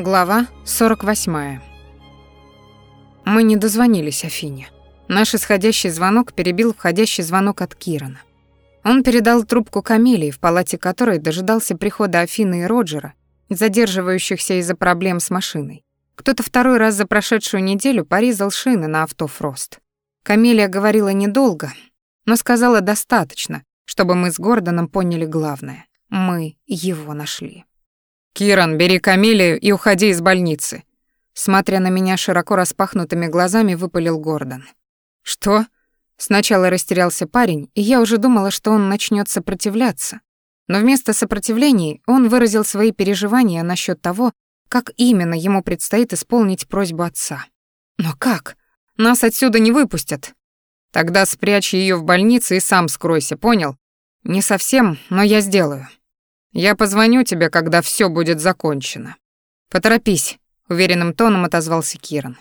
Глава 48. Мы не дозвонились Афине. Наш исходящий звонок перебил входящий звонок от Кирана. Он передал трубку Камилии, в палате которой дожидался прихода Афины и Роджера, задерживающихся из-за проблем с машиной. Кто-то второй раз за прошедшую неделю порезал шины на авто Фрост. Камилия говорила недолго, но сказала достаточно, чтобы мы с Гордоном поняли главное. Мы его нашли. «Киран, бери Камилию и уходи из больницы», смотря на меня широко распахнутыми глазами, выпалил Гордон. «Что?» Сначала растерялся парень, и я уже думала, что он начнет сопротивляться. Но вместо сопротивлений он выразил свои переживания насчет того, как именно ему предстоит исполнить просьбу отца. «Но как? Нас отсюда не выпустят». «Тогда спрячь ее в больнице и сам скройся, понял?» «Не совсем, но я сделаю». Я позвоню тебе, когда все будет закончено. Поторопись, уверенным тоном отозвался Киран.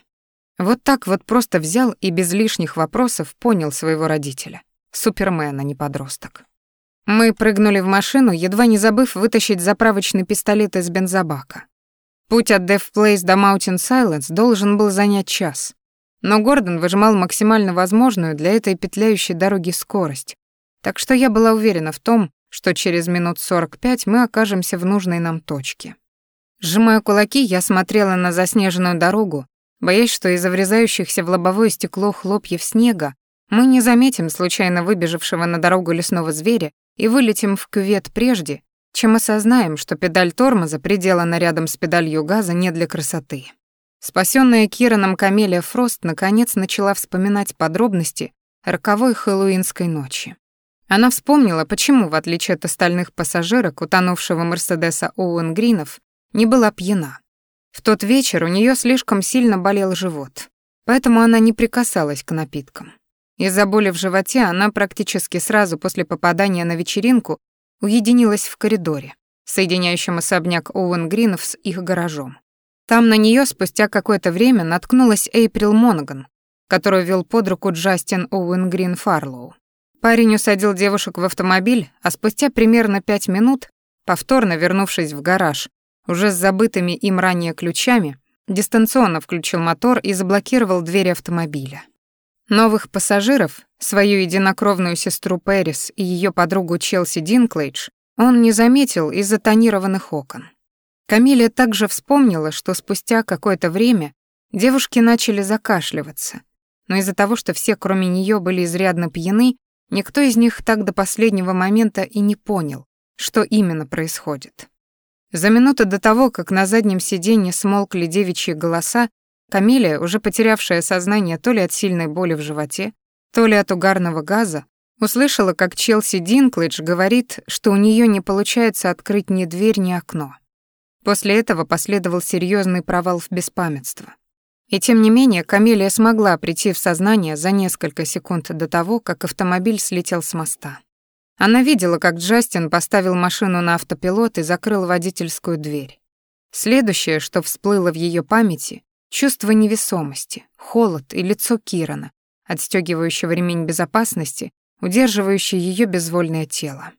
Вот так вот просто взял и без лишних вопросов понял своего родителя. Супермен, а не подросток. Мы прыгнули в машину, едва не забыв вытащить заправочный пистолет из бензобака. Путь от Death Place до Mountain Silence должен был занять час. Но Гордон выжимал максимально возможную для этой петляющей дороги скорость. Так что я была уверена в том, что через минут 45 мы окажемся в нужной нам точке. Сжимая кулаки, я смотрела на заснеженную дорогу, боясь, что из-за врезающихся в лобовое стекло хлопьев снега мы не заметим случайно выбежавшего на дорогу лесного зверя и вылетим в кювет прежде, чем осознаем, что педаль тормоза приделана рядом с педалью газа не для красоты. Спасённая Кираном Камелия Фрост наконец начала вспоминать подробности роковой хэллоуинской ночи. Она вспомнила, почему, в отличие от остальных пассажирок утонувшего Мерседеса Оуэн Гринов, не была пьяна. В тот вечер у нее слишком сильно болел живот, поэтому она не прикасалась к напиткам. Из-за боли в животе она практически сразу после попадания на вечеринку уединилась в коридоре, соединяющем особняк Оуэн Гринов с их гаражом. Там на нее спустя какое-то время наткнулась Эйприл Монаган, которую вел под руку Джастин Оуэн Грин Фарлоу. Парень усадил девушек в автомобиль, а спустя примерно пять минут, повторно вернувшись в гараж, уже с забытыми им ранее ключами, дистанционно включил мотор и заблокировал двери автомобиля. Новых пассажиров, свою единокровную сестру Пэрис и ее подругу Челси Динклейдж, он не заметил из-за тонированных окон. Камилия также вспомнила, что спустя какое-то время девушки начали закашливаться, но из-за того, что все, кроме нее, были изрядно пьяны, Никто из них так до последнего момента и не понял, что именно происходит. За минуту до того, как на заднем сиденье смолкли девичьи голоса, Камилия, уже потерявшая сознание то ли от сильной боли в животе, то ли от угарного газа, услышала, как Челси Динклэдж говорит, что у нее не получается открыть ни дверь, ни окно. После этого последовал серьезный провал в беспамятство. И тем не менее Камелия смогла прийти в сознание за несколько секунд до того, как автомобиль слетел с моста. Она видела, как Джастин поставил машину на автопилот и закрыл водительскую дверь. Следующее, что всплыло в ее памяти, чувство невесомости, холод и лицо Кирана, отстегивающего ремень безопасности, удерживающий ее безвольное тело.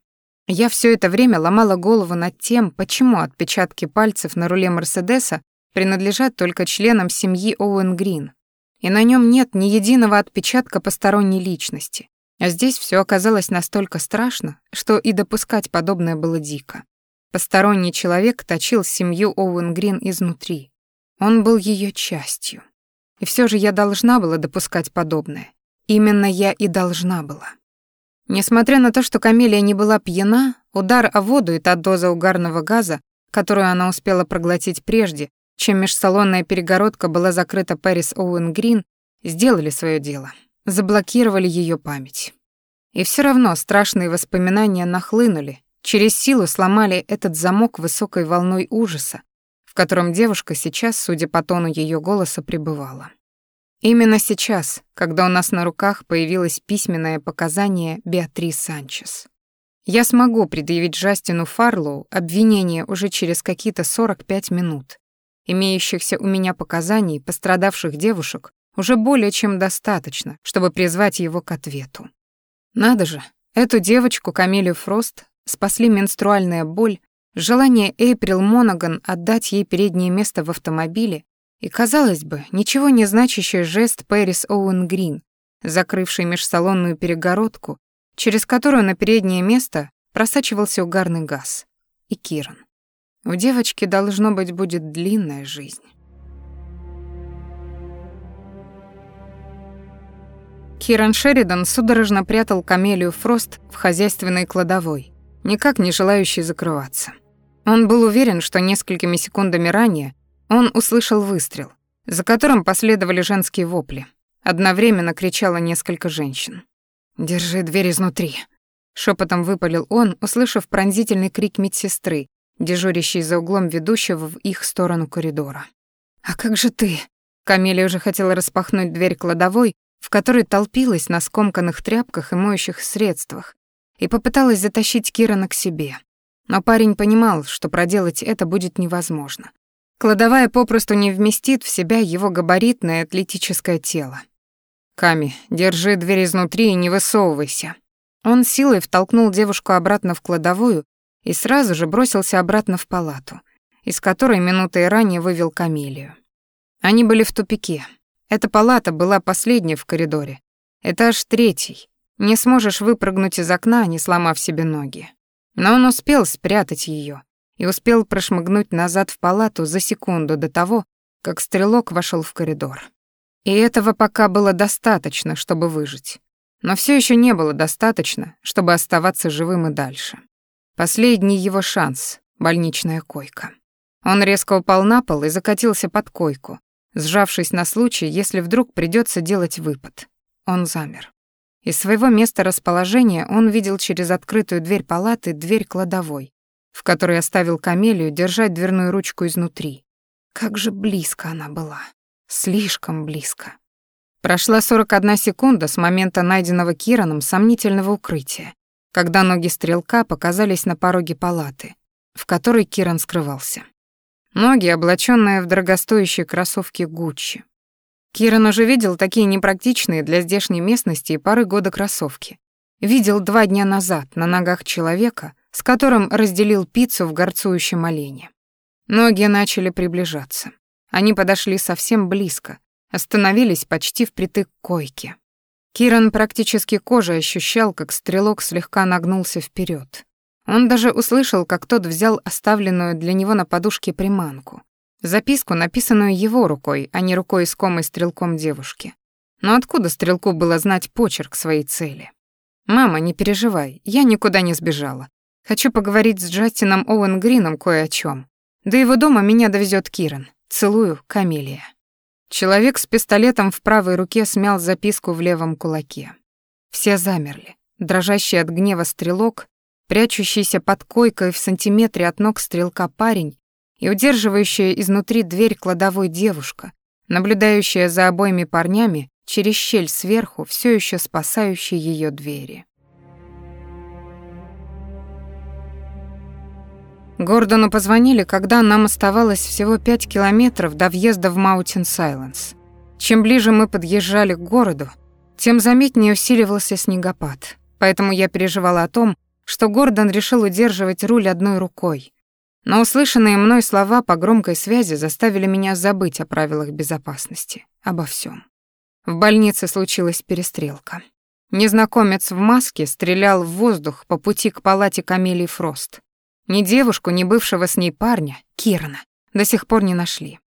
Я все это время ломала голову над тем, почему отпечатки пальцев на руле Мерседеса принадлежат только членам семьи Оуэн Грин, и на нем нет ни единого отпечатка посторонней личности. А здесь все оказалось настолько страшно, что и допускать подобное было дико. Посторонний человек точил семью Оуэн Грин изнутри. Он был ее частью. И все же я должна была допускать подобное. Именно я и должна была. Несмотря на то, что Камелия не была пьяна, удар о воду и та доза угарного газа, которую она успела проглотить прежде, чем межсалонная перегородка была закрыта Пэрис Оуэн Грин, сделали свое дело, заблокировали ее память. И все равно страшные воспоминания нахлынули, через силу сломали этот замок высокой волной ужаса, в котором девушка сейчас, судя по тону ее голоса, пребывала. Именно сейчас, когда у нас на руках появилось письменное показание Беатрис Санчес. Я смогу предъявить Джастину Фарлоу обвинение уже через какие-то 45 минут, Имеющихся у меня показаний пострадавших девушек уже более чем достаточно, чтобы призвать его к ответу. Надо же, эту девочку Камилию Фрост спасли менструальная боль желание Эйприл Монаган отдать ей переднее место в автомобиле и, казалось бы, ничего не значащий жест Пэрис Оуэн Грин, закрывший межсалонную перегородку, через которую на переднее место просачивался угарный газ. И Киран. У девочки, должно быть, будет длинная жизнь. Киран Шеридан судорожно прятал камелию Фрост в хозяйственной кладовой, никак не желающей закрываться. Он был уверен, что несколькими секундами ранее он услышал выстрел, за которым последовали женские вопли. Одновременно кричало несколько женщин. «Держи дверь изнутри», — шепотом выпалил он, услышав пронзительный крик медсестры, дежурящей за углом ведущего в их сторону коридора. «А как же ты?» Камелия уже хотела распахнуть дверь кладовой, в которой толпилась на скомканных тряпках и моющих средствах, и попыталась затащить Кирана к себе. Но парень понимал, что проделать это будет невозможно. Кладовая попросту не вместит в себя его габаритное атлетическое тело. «Ками, держи дверь изнутри и не высовывайся». Он силой втолкнул девушку обратно в кладовую и сразу же бросился обратно в палату, из которой минутой ранее вывел Камелию. Они были в тупике. Эта палата была последней в коридоре. Этаж третий. Не сможешь выпрыгнуть из окна, не сломав себе ноги. Но он успел спрятать ее и успел прошмыгнуть назад в палату за секунду до того, как стрелок вошел в коридор. И этого пока было достаточно, чтобы выжить. Но все еще не было достаточно, чтобы оставаться живым и дальше. Последний его шанс — больничная койка. Он резко упал на пол и закатился под койку, сжавшись на случай, если вдруг придется делать выпад. Он замер. Из своего места расположения он видел через открытую дверь палаты дверь кладовой, в которой оставил Камелию держать дверную ручку изнутри. Как же близко она была. Слишком близко. Прошла 41 секунда с момента найденного Кираном сомнительного укрытия, когда ноги стрелка показались на пороге палаты, в которой Киран скрывался. Ноги, облаченные в дорогостоящие кроссовки Гуччи. Киран уже видел такие непрактичные для здешней местности и пары года кроссовки. Видел два дня назад на ногах человека, с которым разделил пиццу в горцующем олене. Ноги начали приближаться. Они подошли совсем близко, остановились почти впритык к койке. Киран практически кожей ощущал, как стрелок слегка нагнулся вперед. Он даже услышал, как тот взял оставленную для него на подушке приманку. Записку, написанную его рукой, а не рукой искомой стрелком девушки. Но откуда стрелку было знать почерк своей цели? «Мама, не переживай, я никуда не сбежала. Хочу поговорить с Джастином Оуэн Грином кое о чем. До его дома меня довезет Киран. Целую, Камелия». Человек с пистолетом в правой руке смял записку в левом кулаке. Все замерли. Дрожащий от гнева стрелок прячущийся под койкой в сантиметре от ног стрелка парень и удерживающая изнутри дверь кладовой девушка, наблюдающая за обоими парнями через щель сверху, все еще спасающей ее двери. Гордону позвонили, когда нам оставалось всего пять километров до въезда в Маутин Сайленс. Чем ближе мы подъезжали к городу, тем заметнее усиливался снегопад, поэтому я переживала о том, что Гордон решил удерживать руль одной рукой. Но услышанные мной слова по громкой связи заставили меня забыть о правилах безопасности, обо всем. В больнице случилась перестрелка. Незнакомец в маске стрелял в воздух по пути к палате Камелии Фрост. Ни девушку, ни бывшего с ней парня, Кирана, до сих пор не нашли.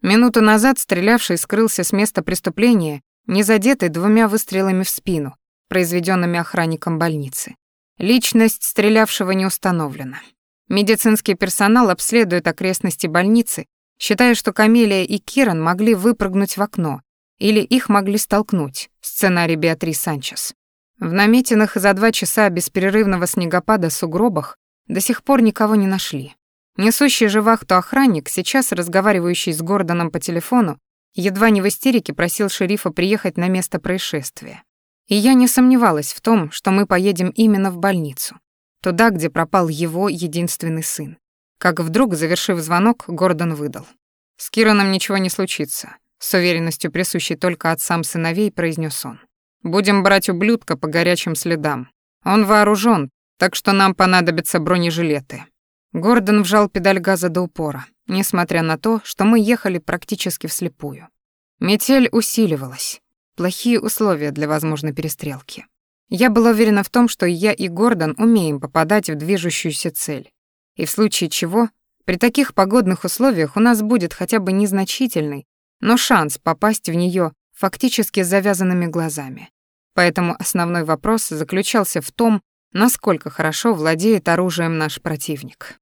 Минуту назад стрелявший скрылся с места преступления, не задетый двумя выстрелами в спину, произведенными охранником больницы. Личность стрелявшего не установлена. Медицинский персонал обследует окрестности больницы, считая, что Камелия и Киран могли выпрыгнуть в окно или их могли столкнуть, сценарий Беатрис Санчес. В наметенных за два часа бесперерывного снегопада сугробах до сих пор никого не нашли. Несущий же вахту охранник, сейчас разговаривающий с Гордоном по телефону, едва не в истерике просил шерифа приехать на место происшествия. И я не сомневалась в том, что мы поедем именно в больницу, туда, где пропал его единственный сын. Как вдруг, завершив звонок, Гордон выдал. «С Кираном ничего не случится», — с уверенностью присущей только отцам сыновей, произнес он. «Будем брать ублюдка по горячим следам. Он вооружен, так что нам понадобятся бронежилеты». Гордон вжал педаль газа до упора, несмотря на то, что мы ехали практически вслепую. Метель усиливалась. Плохие условия для возможной перестрелки. Я была уверена в том, что я и Гордон умеем попадать в движущуюся цель. И в случае чего, при таких погодных условиях у нас будет хотя бы незначительный, но шанс попасть в нее фактически с завязанными глазами. Поэтому основной вопрос заключался в том, насколько хорошо владеет оружием наш противник.